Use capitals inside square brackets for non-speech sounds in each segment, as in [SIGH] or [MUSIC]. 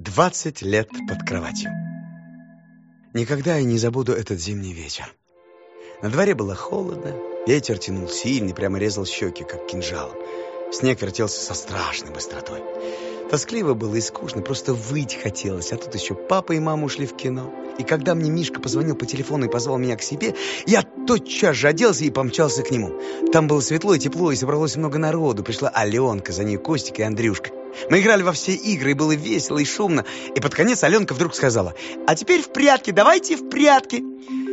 20 лет под кроватью. Никогда я не забуду этот зимний вечер. На дворе было холодно, ветер тянул сильный, прямо резал щеки, как кинжалом. Снег вертелся со страшной быстротой. Тоскливо было и скучно, просто выйти хотелось. А тут еще папа и мама ушли в кино. И когда мне Мишка позвонил по телефону и позвал меня к себе, я тотчас же оделся и помчался к нему. Там было светло и тепло, и собралось много народу. Пришла Аленка, за ней Костик и Андрюшка. Мы играли во все игры, и было весело и шумно. И под конец Аленка вдруг сказала, «А теперь в прятки, давайте в прятки!»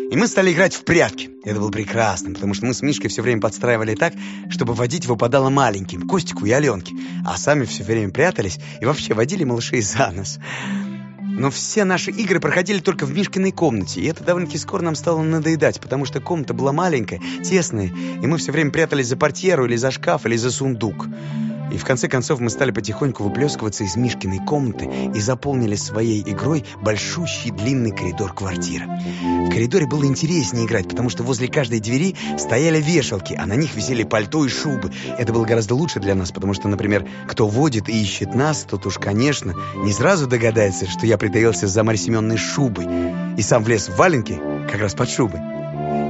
И мы стали играть в прятки. Это было прекрасно, потому что мы с Мишкой все время подстраивали так, чтобы водить выпадало маленьким, Костику и Аленке, а сами все время прятались и вообще водили малышей за нос. Но все наши игры проходили только в Мишкиной комнате, и это довольно-таки скоро нам стало надоедать, потому что комната была маленькая, тесная, и мы все время прятались за портьеру или за шкаф, или за сундук. И в конце концов мы стали потихоньку выплескиваться из Мишкиной комнаты и заполнили своей игрой большущий длинный коридор квартиры. В коридоре было интереснее играть, потому что возле каждой двери стояли вешалки, а на них висели пальто и шубы. Это было гораздо лучше для нас, потому что, например, кто водит и ищет нас, тот уж, конечно, не сразу догадается, что я притаился за Марьей Семеновной шубой и сам влез в валенки как раз под шубой.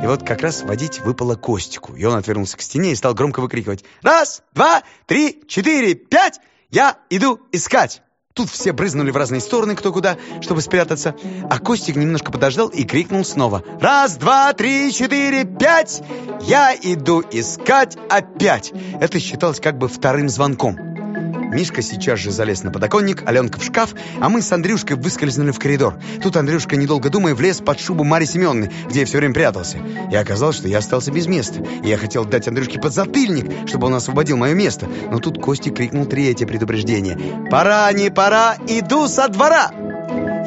И вот как раз водить выпало Костику. И он отвернулся к стене и стал громко выкрикивать. «Раз, два, три, четыре, пять! Я иду искать!» Тут все брызнули в разные стороны, кто куда, чтобы спрятаться. А Костик немножко подождал и крикнул снова. «Раз, два, три, четыре, пять! Я иду искать опять!» Это считалось как бы вторым звонком. Мишка сейчас же залез на подоконник, Аленка в шкаф, а мы с Андрюшкой выскользнули в коридор. Тут Андрюшка, недолго думая, влез под шубу Марьи Семеновны, где я все время прятался. И оказалось, что я остался без места. И я хотел дать Андрюшке подзатыльник, чтобы он освободил мое место. Но тут Костик крикнул третье предупреждение. «Пора, не пора, иду со двора!»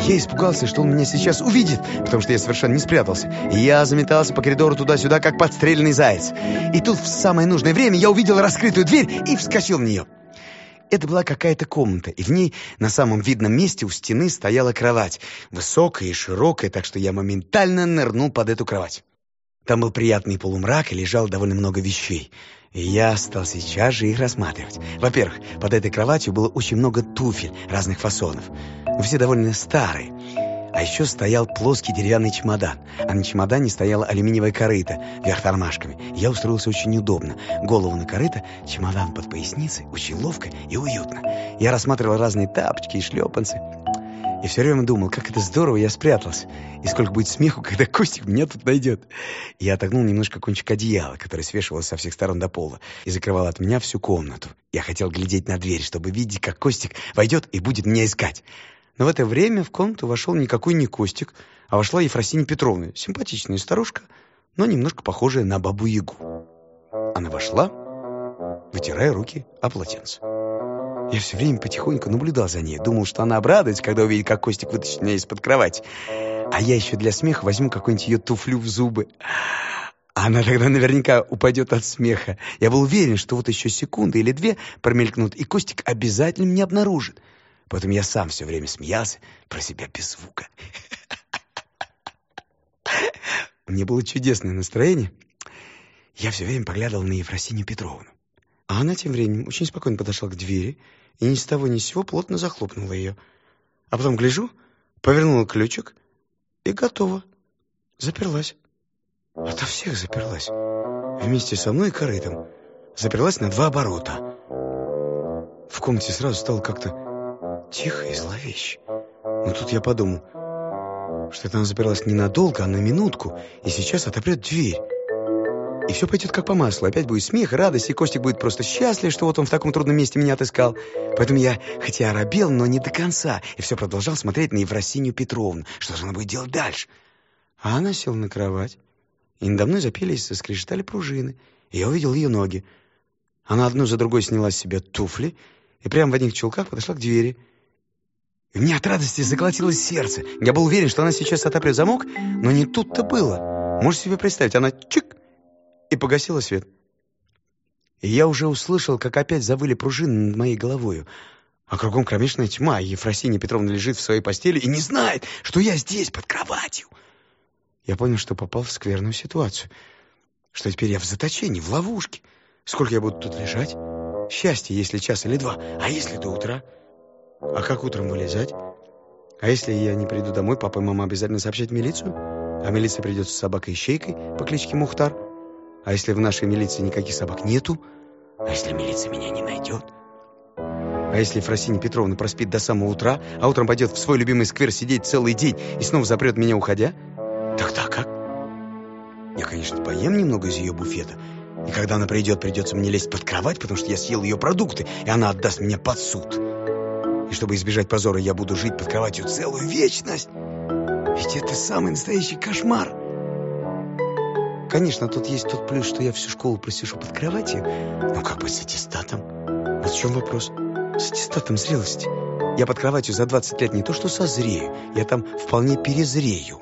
Я испугался, что он меня сейчас увидит, потому что я совершенно не спрятался. И я заметался по коридору туда-сюда, как подстрельный заяц. И тут в самое нужное время я увидел раскрытую дверь и вскочил в нее. Это была какая-то комната, и в ней на самом видном месте у стены стояла кровать, высокая и широкая, так что я моментально нырнул под эту кровать. Там был приятный полумрак и лежало довольно много вещей. И я стал сейчас же их рассматривать. Во-первых, под этой кроватью было очень много туфель разных фасонов. Все довольно старые. А еще стоял плоский деревянный чемодан, а на чемодане стояла алюминиевая корыта вверх тормашками. Я устроился очень удобно. Голову на корыто, чемодан под поясницей, очень ловко и уютно. Я рассматривал разные тапочки и шлепанцы. И все время думал, как это здорово я спрятался. И сколько будет смеху, [LAUGHS] когда Костик меня тут найдет. Я отогнул немножко кончик одеяла, который свешивался со всех сторон до пола, и закрывал от меня всю комнату. Я хотел глядеть на дверь, чтобы видеть, как Костик войдет и будет меня искать. Но в это время в комнату вошел никакой не Костик, а вошла Ефросинья Петровна, симпатичная старушка, но немножко похожая на бабу-ягу. Она вошла, вытирая руки о полотенце. Я все время потихоньку наблюдал за ней, думал, что она обрадуется, когда увидит, как Костик вытащит меня из-под кровати. А я еще для смеха возьму какую-нибудь ее туфлю в зубы. Она тогда наверняка упадет от смеха. Я был уверен, что вот еще секунда или две промелькнут, и Костик обязательно меня обнаружит. Поэтому я сам все время смеялся про себя без звука. У было чудесное настроение. Я все время поглядывал на Ефросинью Петровну. А она тем временем очень спокойно подошла к двери и ни с того ни с сего плотно захлопнула ее. А потом, гляжу, повернула ключик и готова. Заперлась. Ото всех заперлась. Вместе со мной и корытом. Заперлась на два оборота. В комнате сразу стало как-то тихо и зловеще. Но тут я подумал, что это она заперлась ненадолго, а на минутку, и сейчас отопрет дверь. И все пойдет как по маслу. Опять будет смех, радость, и Костик будет просто счастлив, что вот он в таком трудном месте меня отыскал. Поэтому я, хотя оробел, но не до конца, и все продолжал смотреть на Евросинью Петровну. Что же она будет делать дальше? А она села на кровать, и надо мной запелись, заскрежетали пружины, и я увидел ее ноги. Она одну за другой сняла с себя туфли, и прямо в одних чулках подошла к двери — и мне от радости заколотилось сердце. Я был уверен, что она сейчас отопрет замок, но не тут-то было. Можете себе представить, она чик и погасила свет. И я уже услышал, как опять завыли пружины над моей головою. А кругом кромешная тьма, и Ефросинья Петровна лежит в своей постели и не знает, что я здесь, под кроватью. Я понял, что попал в скверную ситуацию. Что теперь я в заточении, в ловушке. Сколько я буду тут лежать? Счастье, если час или два, а если до утра? А как утром вылезать? А если я не приду домой, папа и мама обязательно сообщат милицию? А милиция придет с собакой-ищейкой по кличке Мухтар? А если в нашей милиции никаких собак нету? А если милиция меня не найдет? А если Ефросинья Петровна проспит до самого утра, а утром пойдет в свой любимый сквер сидеть целый день и снова запрет меня, уходя? Тогда как? Я, конечно, поем немного из ее буфета, и когда она придет, придется мне лезть под кровать, потому что я съел ее продукты, и она отдаст меня под суд. И чтобы избежать позора, я буду жить под кроватью целую вечность. Ведь это самый настоящий кошмар. Конечно, тут есть тот плюс, что я всю школу просижу под кроватью. Но как быть с аттестатом? Вот в чем вопрос? С аттестатом зрелости. Я под кроватью за 20 лет не то что созрею, я там вполне перезрею.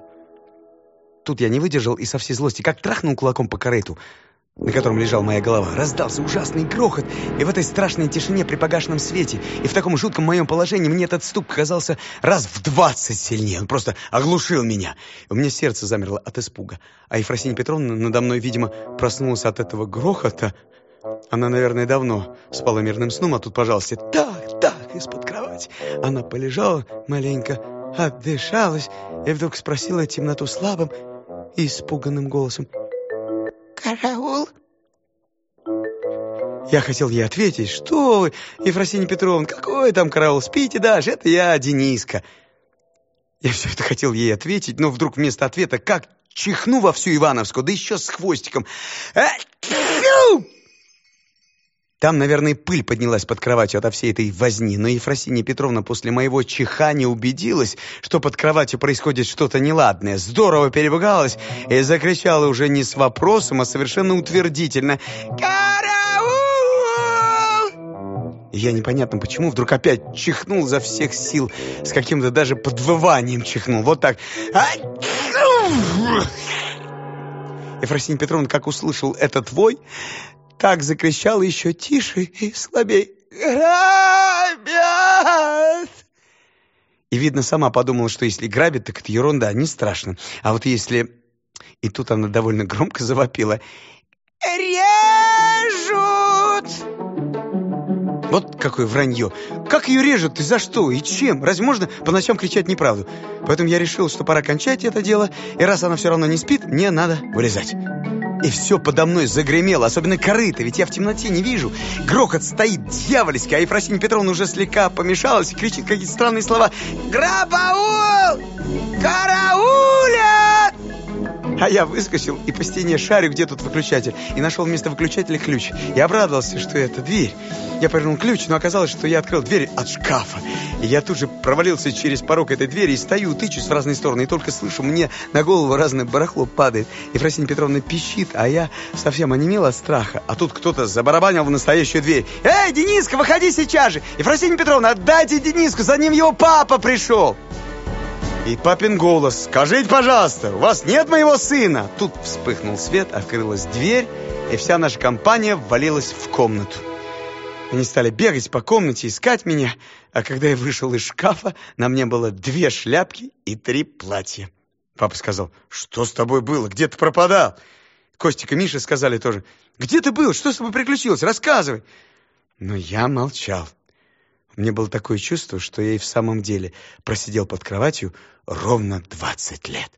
Тут я не выдержал и со всей злости как трахнул кулаком по корыту, на котором лежала моя голова, раздался ужасный грохот, и в этой страшной тишине при погашенном свете, и в таком жутком моем положении мне этот стук казался раз в двадцать сильнее. Он просто оглушил меня. У меня сердце замерло от испуга. А Ефросинья Петровна надо мной, видимо, проснулась от этого грохота. Она, наверное, давно спала мирным сном, а тут, пожалуйста, так, так, из-под кровати. Она полежала маленько, отдышалась и вдруг спросила темноту слабым и испуганным голосом. «Караул?» Я хотел ей ответить, что вы, Ефросинья Петровна, какой там караул, спите даже, это я, Дениска. Я все это хотел ей ответить, но вдруг вместо ответа, как чихну во всю Ивановскую, да еще с хвостиком. Там, наверное, пыль поднялась под кроватью ото всей этой возни, но Ефросинья Петровна после моего чихания убедилась, что под кроватью происходит что-то неладное, здорово перебыгалась и закричала уже не с вопросом, а совершенно утвердительно. «Караул!» Я непонятно почему вдруг опять чихнул за всех сил, с каким-то даже подвыванием чихнул, вот так. Ефросинья Петровна, как услышал этот вой, так закричал еще тише и слабее. «Грабят!» И, видно, сама подумала, что если грабят, так это ерунда, не страшно. А вот если... И тут она довольно громко завопила. «Режут!» Вот какое вранье. Как ее режут и за что, и чем? Разве можно по ночам кричать неправду? Поэтому я решил, что пора кончать это дело, и раз она все равно не спит, мне надо вылезать. И все подо мной загремело, особенно корыто, ведь я в темноте не вижу. Грохот стоит дьявольский, а Ефросинья Петровна уже слегка помешалась и кричит какие-то странные слова. «Грабаул! А я выскочил и по стене шарю, где тут выключатель, и нашел вместо выключателя ключ. Я обрадовался, что это дверь. Я повернул ключ, но оказалось, что я открыл дверь от шкафа. И я тут же провалился через порог этой двери и стою, тычусь в разные стороны, и только слышу, мне на голову разное барахло падает. Ефросинья Петровна пищит, а я совсем онемел от страха. А тут кто-то забарабанил в настоящую дверь. «Эй, Дениска, выходи сейчас же! Ефросинья Петровна, отдайте Дениску, за ним его папа пришел!» И папин голос. «Скажите, пожалуйста, у вас нет моего сына?» Тут вспыхнул свет, открылась дверь, и вся наша компания ввалилась в комнату. Они стали бегать по комнате, искать меня, а когда я вышел из шкафа, на мне было две шляпки и три платья. Папа сказал, что с тобой было, где ты пропадал? Костик и Миша сказали тоже, где ты был, что с тобой приключилось, рассказывай. Но я молчал. Мне было такое чувство, что я и в самом деле просидел под кроватью ровно 20 лет.